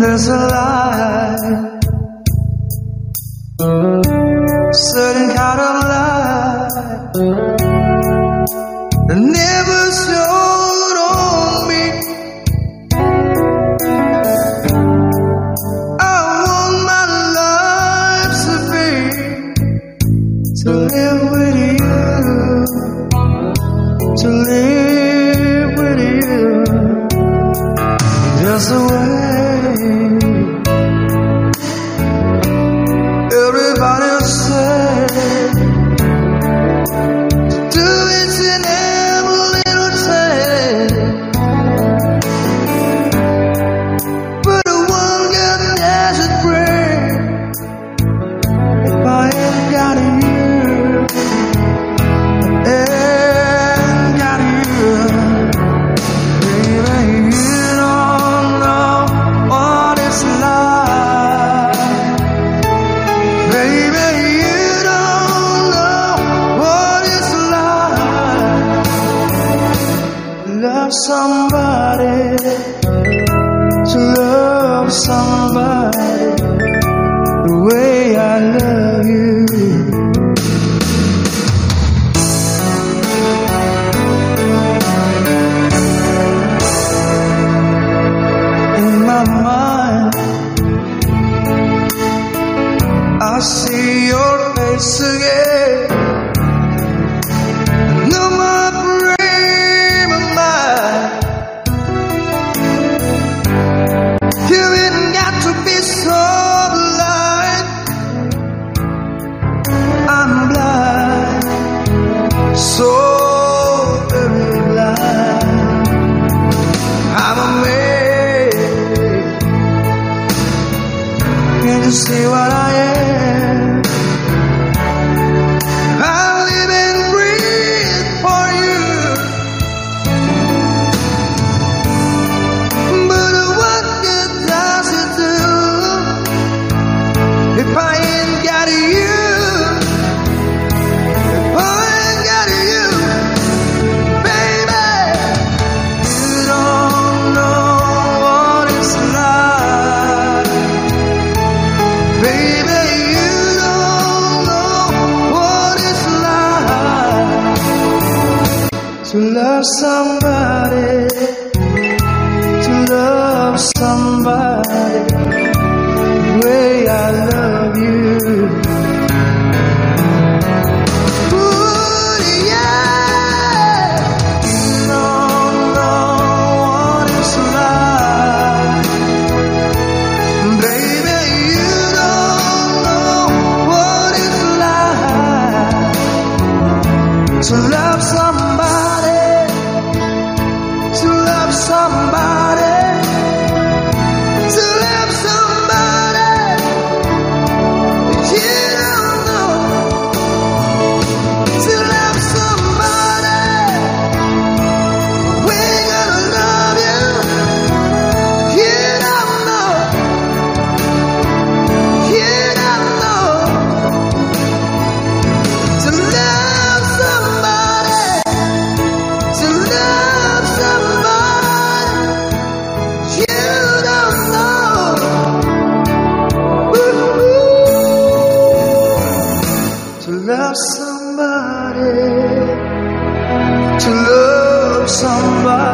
There's a light, certain kind of light, that never on me. I want my life to be to live to live with you. Just the way Love somebody, to love somebody the way I love you. in my mind. I see your face again. You see what I am? Somebody, to love somebody the way I love you. Yeah. Baby, you don't know what it's like to love somebody, love somebody, to love somebody.